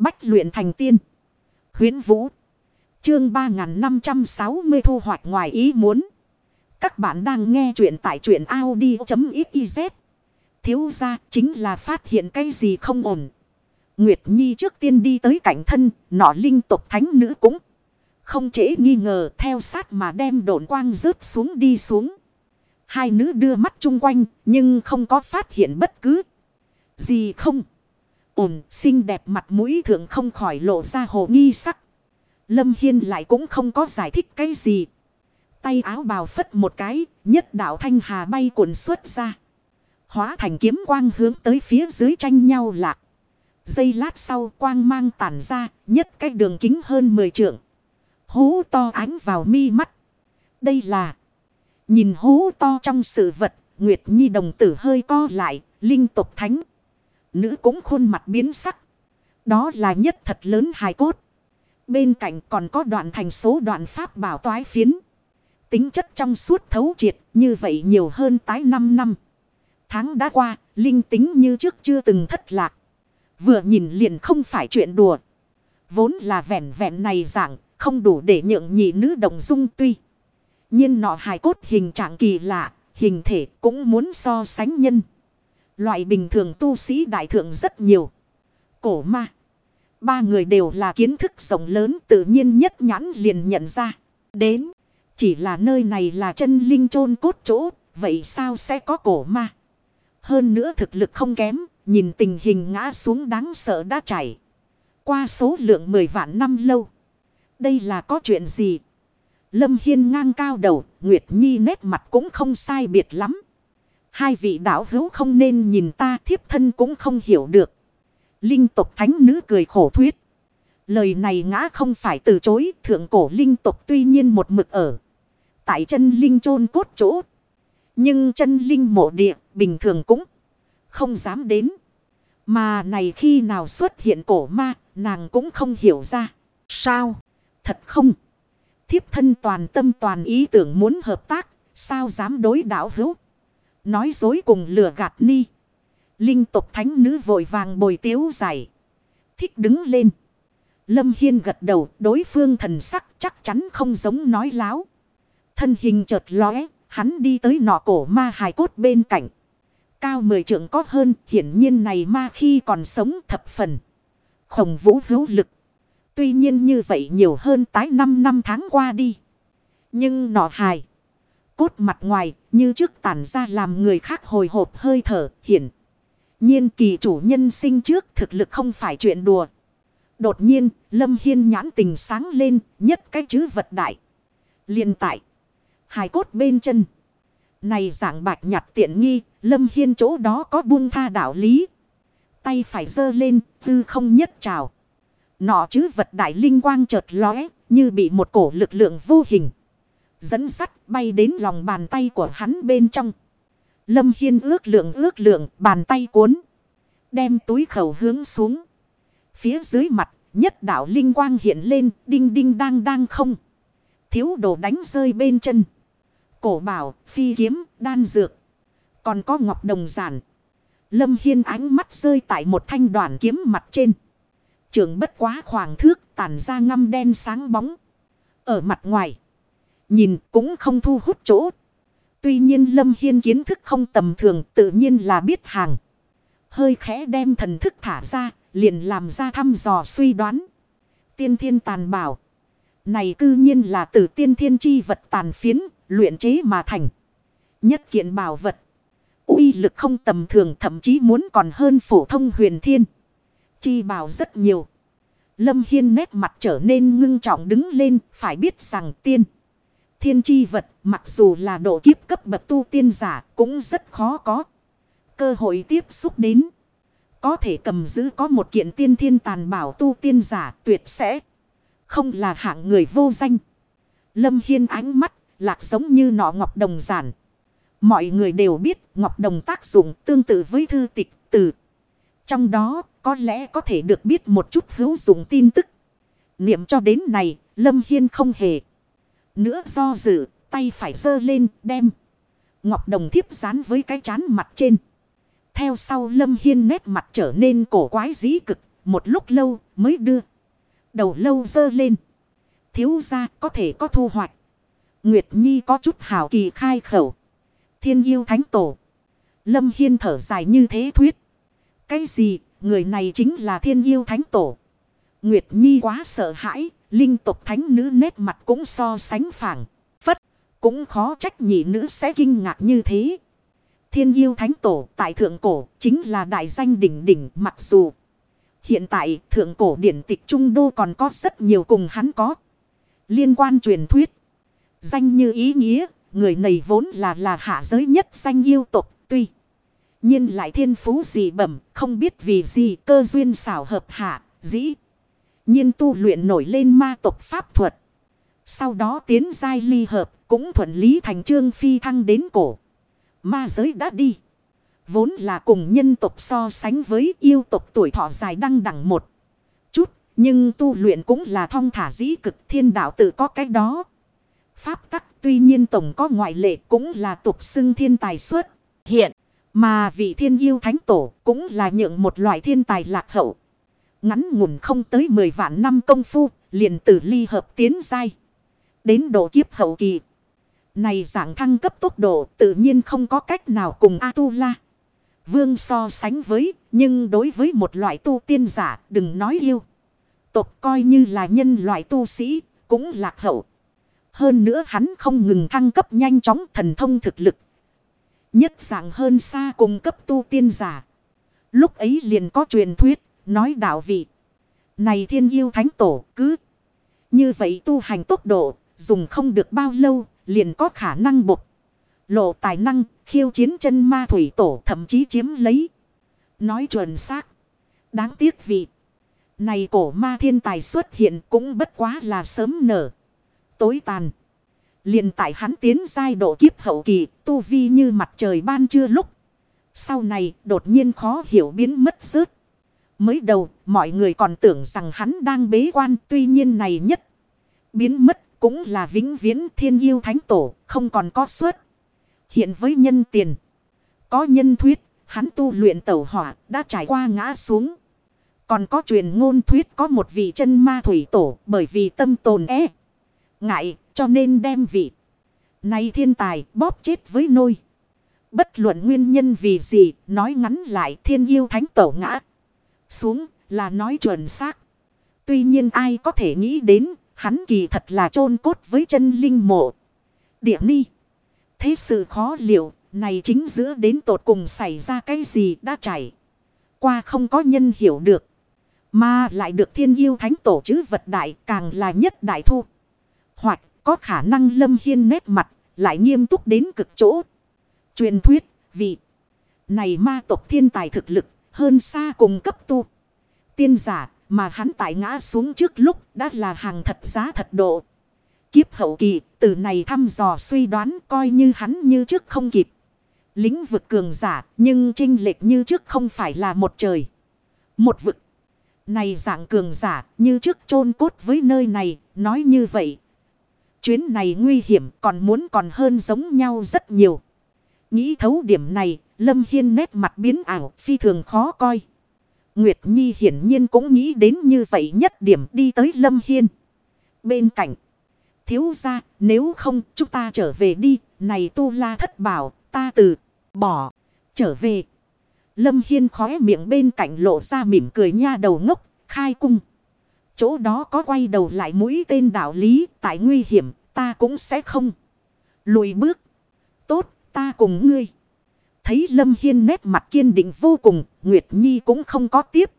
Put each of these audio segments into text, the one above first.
Bách luyện thành tiên. Huyến Vũ. Chương 3560 thu hoạch ngoài ý muốn. Các bạn đang nghe truyện tại truyện Audi.xyz. Thiếu ra chính là phát hiện cái gì không ổn. Nguyệt Nhi trước tiên đi tới cảnh thân, nọ linh tục thánh nữ cũng. Không trễ nghi ngờ theo sát mà đem độn quang rớt xuống đi xuống. Hai nữ đưa mắt chung quanh, nhưng không có phát hiện bất cứ gì không. Ổn, xinh đẹp mặt mũi thượng không khỏi lộ ra hồ nghi sắc. Lâm Hiên lại cũng không có giải thích cái gì. Tay áo bào phất một cái, nhất đạo thanh hà bay cuộn xuất ra. Hóa thành kiếm quang hướng tới phía dưới tranh nhau lạc. Giây lát sau quang mang tản ra, nhất cái đường kính hơn 10 trượng. Hú to ánh vào mi mắt. Đây là... Nhìn hú to trong sự vật, Nguyệt Nhi đồng tử hơi co lại, linh tục thánh. Nữ cũng khuôn mặt biến sắc. Đó là nhất thật lớn hài cốt. Bên cạnh còn có đoạn thành số đoạn pháp bảo toái phiến. Tính chất trong suốt thấu triệt như vậy nhiều hơn tái 5 năm. Tháng đã qua, linh tính như trước chưa từng thất lạc. Vừa nhìn liền không phải chuyện đùa. Vốn là vẹn vẹn này dạng, không đủ để nhượng nhị nữ đồng dung tuy. nhiên nọ hài cốt hình trạng kỳ lạ, hình thể cũng muốn so sánh nhân. Loại bình thường tu sĩ đại thượng rất nhiều. Cổ ma. Ba người đều là kiến thức rộng lớn tự nhiên nhất nhãn liền nhận ra. Đến. Chỉ là nơi này là chân linh chôn cốt chỗ. Vậy sao sẽ có cổ ma? Hơn nữa thực lực không kém. Nhìn tình hình ngã xuống đáng sợ đã chảy. Qua số lượng 10 vạn năm lâu. Đây là có chuyện gì? Lâm Hiên ngang cao đầu. Nguyệt Nhi nét mặt cũng không sai biệt lắm. Hai vị đạo hữu không nên nhìn ta, thiếp thân cũng không hiểu được. Linh tục thánh nữ cười khổ thuyết. Lời này ngã không phải từ chối, thượng cổ linh tục tuy nhiên một mực ở. Tại chân linh chôn cốt chỗ. Nhưng chân linh mộ địa, bình thường cũng không dám đến. Mà này khi nào xuất hiện cổ ma, nàng cũng không hiểu ra. Sao? Thật không? Thiếp thân toàn tâm toàn ý tưởng muốn hợp tác. Sao dám đối đảo hữu? Nói dối cùng lừa gạt ni. Linh tục thánh nữ vội vàng bồi tiếu giải. Thích đứng lên. Lâm Hiên gật đầu đối phương thần sắc chắc chắn không giống nói láo. Thân hình chợt lóe, hắn đi tới nọ cổ ma hài cốt bên cạnh. Cao mười trượng có hơn, hiển nhiên này ma khi còn sống thập phần. Khổng vũ hữu lực. Tuy nhiên như vậy nhiều hơn tái năm năm tháng qua đi. Nhưng nọ hài. Cốt mặt ngoài như trước tản ra làm người khác hồi hộp hơi thở hiển. Nhiên kỳ chủ nhân sinh trước thực lực không phải chuyện đùa. Đột nhiên, Lâm Hiên nhãn tình sáng lên, nhất cái chữ vật đại. liền tại. Hài cốt bên chân. Này dạng bạch nhặt tiện nghi, Lâm Hiên chỗ đó có buông tha đạo lý. Tay phải dơ lên, tư không nhất trào. Nọ chữ vật đại linh quang chợt lóe, như bị một cổ lực lượng vô hình. Dẫn sắt bay đến lòng bàn tay của hắn bên trong. Lâm Hiên ước lượng ước lượng bàn tay cuốn. Đem túi khẩu hướng xuống. Phía dưới mặt nhất đạo linh quang hiện lên đinh đinh đang đang không. Thiếu đồ đánh rơi bên chân. Cổ bảo, phi kiếm, đan dược. Còn có ngọc đồng giản. Lâm Hiên ánh mắt rơi tại một thanh đoàn kiếm mặt trên. Trường bất quá khoảng thước tản ra ngăm đen sáng bóng. Ở mặt ngoài. Nhìn cũng không thu hút chỗ. Tuy nhiên Lâm Hiên kiến thức không tầm thường tự nhiên là biết hàng. Hơi khẽ đem thần thức thả ra, liền làm ra thăm dò suy đoán. Tiên thiên tàn bảo. Này cư nhiên là từ tiên thiên chi vật tàn phiến, luyện chế mà thành. Nhất kiện bảo vật. uy lực không tầm thường thậm chí muốn còn hơn phổ thông huyền thiên. Chi bảo rất nhiều. Lâm Hiên nét mặt trở nên ngưng trọng đứng lên, phải biết rằng tiên. Thiên chi vật, mặc dù là độ kiếp cấp bậc tu tiên giả, cũng rất khó có. Cơ hội tiếp xúc đến. Có thể cầm giữ có một kiện tiên thiên tàn bảo tu tiên giả tuyệt sẽ. Không là hạng người vô danh. Lâm Hiên ánh mắt, lạc giống như nọ ngọc đồng giản. Mọi người đều biết ngọc đồng tác dụng tương tự với thư tịch từ. Trong đó, có lẽ có thể được biết một chút hữu dụng tin tức. Niệm cho đến này, Lâm Hiên không hề nữa do dự, tay phải giơ lên, đem. Ngọc đồng thiếp dán với cái chán mặt trên. Theo sau lâm hiên nét mặt trở nên cổ quái dĩ cực, một lúc lâu mới đưa. Đầu lâu dơ lên. Thiếu ra có thể có thu hoạch. Nguyệt Nhi có chút hào kỳ khai khẩu. Thiên yêu thánh tổ. Lâm Hiên thở dài như thế thuyết. Cái gì, người này chính là thiên yêu thánh tổ. Nguyệt Nhi quá sợ hãi, linh tục thánh nữ nét mặt cũng so sánh phẳng. Phất, cũng khó trách nhị nữ sẽ kinh ngạc như thế. Thiên yêu thánh tổ tại thượng cổ chính là đại danh đỉnh đỉnh mặc dù. Hiện tại thượng cổ điển tịch trung đô còn có rất nhiều cùng hắn có. Liên quan truyền thuyết. Danh như ý nghĩa, người này vốn là là hạ giới nhất danh yêu tục tuy. nhiên lại thiên phú dị bẩm, không biết vì gì cơ duyên xảo hợp hạ, dĩ nhiên tu luyện nổi lên ma tộc pháp thuật. Sau đó tiến giai ly hợp, cũng thuận lý thành trương phi thăng đến cổ. Ma giới đã đi. Vốn là cùng nhân tộc so sánh với yêu tộc tuổi thọ dài đăng đẳng một chút. Nhưng tu luyện cũng là thong thả dĩ cực thiên đạo tự có cái đó. Pháp tắc tuy nhiên tổng có ngoại lệ cũng là tục xưng thiên tài xuất hiện. Mà vị thiên yêu thánh tổ cũng là nhượng một loại thiên tài lạc hậu. Ngắn ngủn không tới 10 vạn năm công phu, liền từ ly hợp tiến dai. Đến độ kiếp hậu kỳ. Này dạng thăng cấp tốc độ tự nhiên không có cách nào cùng A-tu-la. Vương so sánh với, nhưng đối với một loại tu tiên giả đừng nói yêu. Tộc coi như là nhân loại tu sĩ, cũng lạc hậu. Hơn nữa hắn không ngừng thăng cấp nhanh chóng thần thông thực lực. Nhất dạng hơn xa cùng cấp tu tiên giả. Lúc ấy liền có truyền thuyết, nói đạo vị. Này thiên yêu thánh tổ cứ. Như vậy tu hành tốc độ, dùng không được bao lâu, liền có khả năng bộc. Lộ tài năng, khiêu chiến chân ma thủy tổ thậm chí chiếm lấy. Nói chuẩn xác. Đáng tiếc vì. Này cổ ma thiên tài xuất hiện cũng bất quá là sớm nở. Tối tàn. liền tại hắn tiến giai độ kiếp hậu kỳ, tu vi như mặt trời ban trưa lúc. Sau này đột nhiên khó hiểu biến mất rớt. Mới đầu, mọi người còn tưởng rằng hắn đang bế quan, tuy nhiên này nhất. Biến mất cũng là vĩnh viễn thiên yêu thánh tổ, không còn có suất. Hiện với nhân tiền. Có nhân thuyết, hắn tu luyện tẩu hỏa, đã trải qua ngã xuống. Còn có truyền ngôn thuyết có một vị chân ma thủy tổ, bởi vì tâm tồn é. Ngại, cho nên đem vị. Này thiên tài, bóp chết với nôi. Bất luận nguyên nhân vì gì, nói ngắn lại thiên yêu thánh tổ ngã. Xuống, là nói chuẩn xác. Tuy nhiên ai có thể nghĩ đến Hắn kỳ thật là chôn cốt với chân linh mộ. Địa ni. Thế sự khó liệu. Này chính giữa đến tột cùng xảy ra cái gì đã chảy. Qua không có nhân hiểu được. Mà lại được thiên yêu thánh tổ chứ vật đại càng là nhất đại thu. Hoặc có khả năng lâm hiên nét mặt. Lại nghiêm túc đến cực chỗ. Truyền thuyết. Vì. Này ma tộc thiên tài thực lực. Hơn xa cùng cấp tu. Tiên giả mà hắn tại ngã xuống trước lúc đã là hàng thật giá thật độ. Kiếp hậu kỳ, từ này thăm dò suy đoán coi như hắn như trước không kịp. Lính vực cường giả, nhưng trinh lệch như trước không phải là một trời. Một vực. Này dạng cường giả, như trước chôn cốt với nơi này, nói như vậy. Chuyến này nguy hiểm còn muốn còn hơn giống nhau rất nhiều. Nghĩ thấu điểm này, Lâm Hiên nét mặt biến ảo, phi thường khó coi. Nguyệt Nhi hiển nhiên cũng nghĩ đến như vậy nhất điểm đi tới Lâm Hiên. Bên cạnh. Thiếu ra nếu không chúng ta trở về đi. Này tu la thất bảo ta từ bỏ trở về. Lâm Hiên khóe miệng bên cạnh lộ ra mỉm cười nha đầu ngốc khai cung. Chỗ đó có quay đầu lại mũi tên đạo lý tại nguy hiểm ta cũng sẽ không lùi bước. Tốt ta cùng ngươi. Thấy Lâm Hiên nét mặt kiên định vô cùng, Nguyệt Nhi cũng không có tiếp.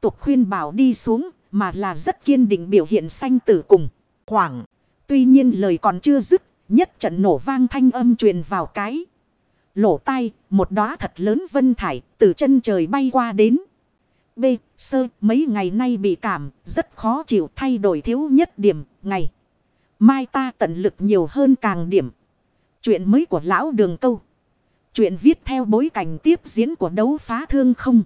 Tục khuyên bảo đi xuống, mà là rất kiên định biểu hiện sanh tử cùng. Khoảng, tuy nhiên lời còn chưa dứt, nhất trận nổ vang thanh âm truyền vào cái. Lỗ tai, một đóa thật lớn vân thải, từ chân trời bay qua đến. B. Sơ, mấy ngày nay bị cảm, rất khó chịu thay đổi thiếu nhất điểm, ngày. Mai ta tận lực nhiều hơn càng điểm. Chuyện mới của lão đường câu. Chuyện viết theo bối cảnh tiếp diễn của đấu phá thương không.